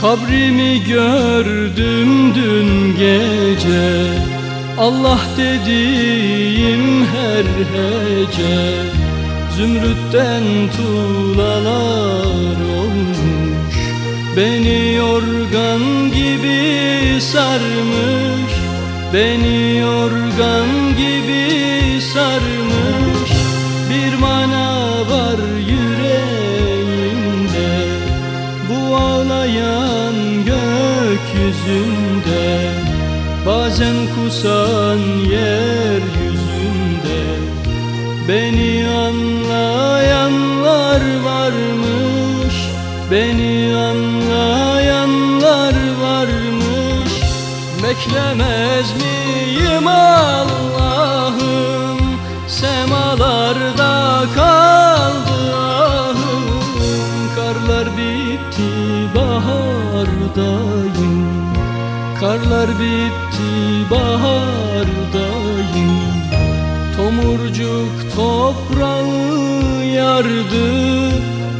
Kabrimi gördüm dün gece. Allah dediğim her hece. Zümrütten tuğlalar olmuş. Beni yorgan gibi sarmış. Beni yorgan gibi sarmış. Bir mana var gökyüzünde Bazen kusan yeryüzünde. Beni anlayanlar varmış Beni anlayanlar varmış. Beklemez miyim Allah'ım? Semalarda kaldı ahım. Karlar bitti bahardayım Karlar bitti bahardayım. Tomurcuk toprağı yardı.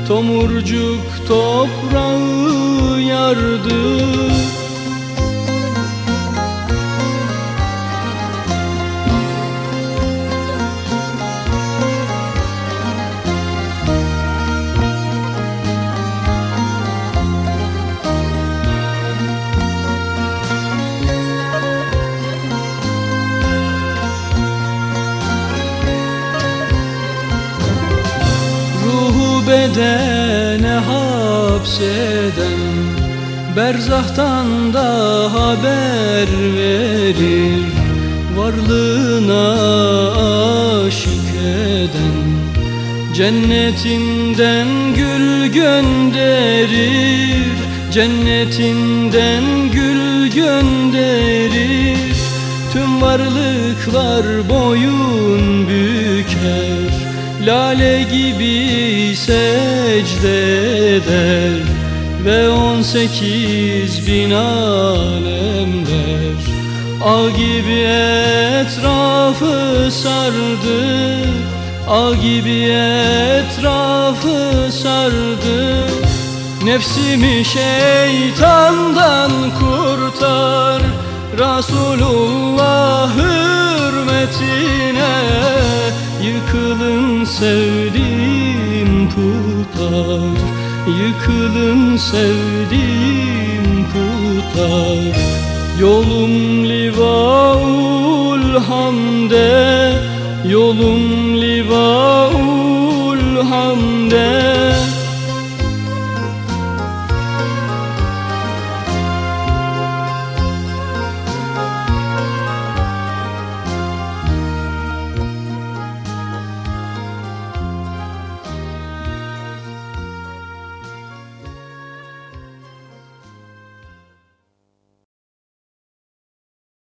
Tomurcuk toprağı yardı bedene hapseden Berzahtan da haber verir Varlığına aşık eden Cennetinden gül gönderir Cennetinden gül gönderir. Tüm varlıklar boyun büker Lale gibi secde Ve on sekiz bin alemler Ağ gibi etrafı sardı Ağ gibi etrafı sardı. Nefsimi şeytandan kurtar Resulullah hürmetine Yıkılın sevdiğim putlar Yıkılın sevdiğim putlar Yolum livaul hamde Yolum livaul hamde